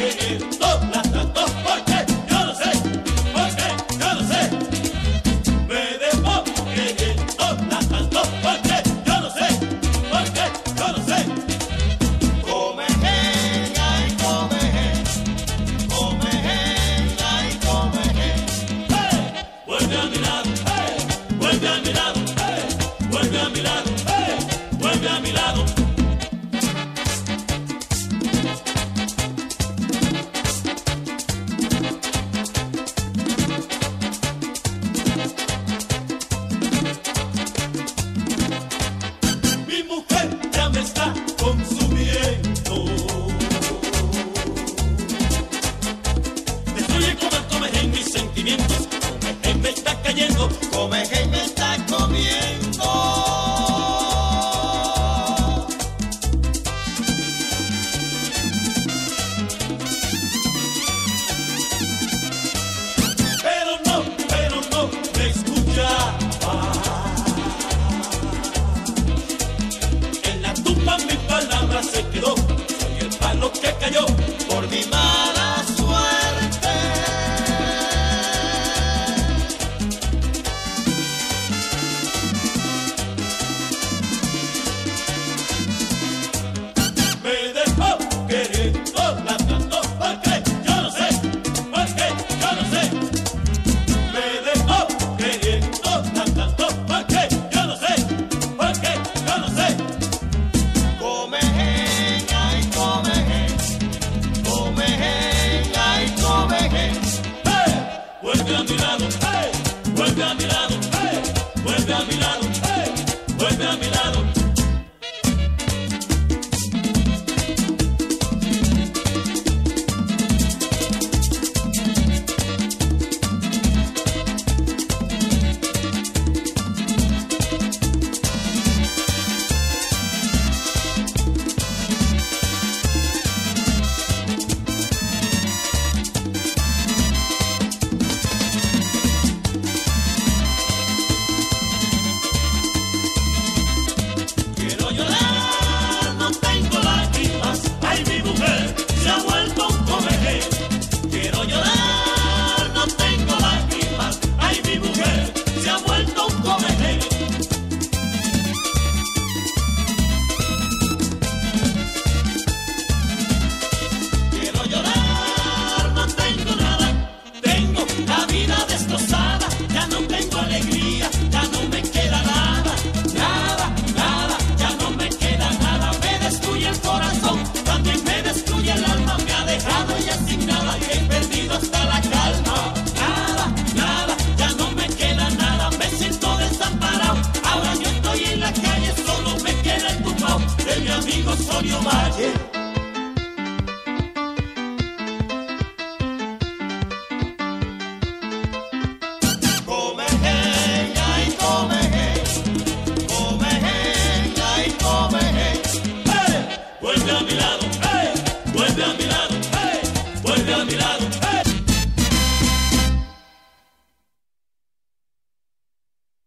Benito come, come en mis sentimientos, come me está cayendo, come David. vuelve a mi lado.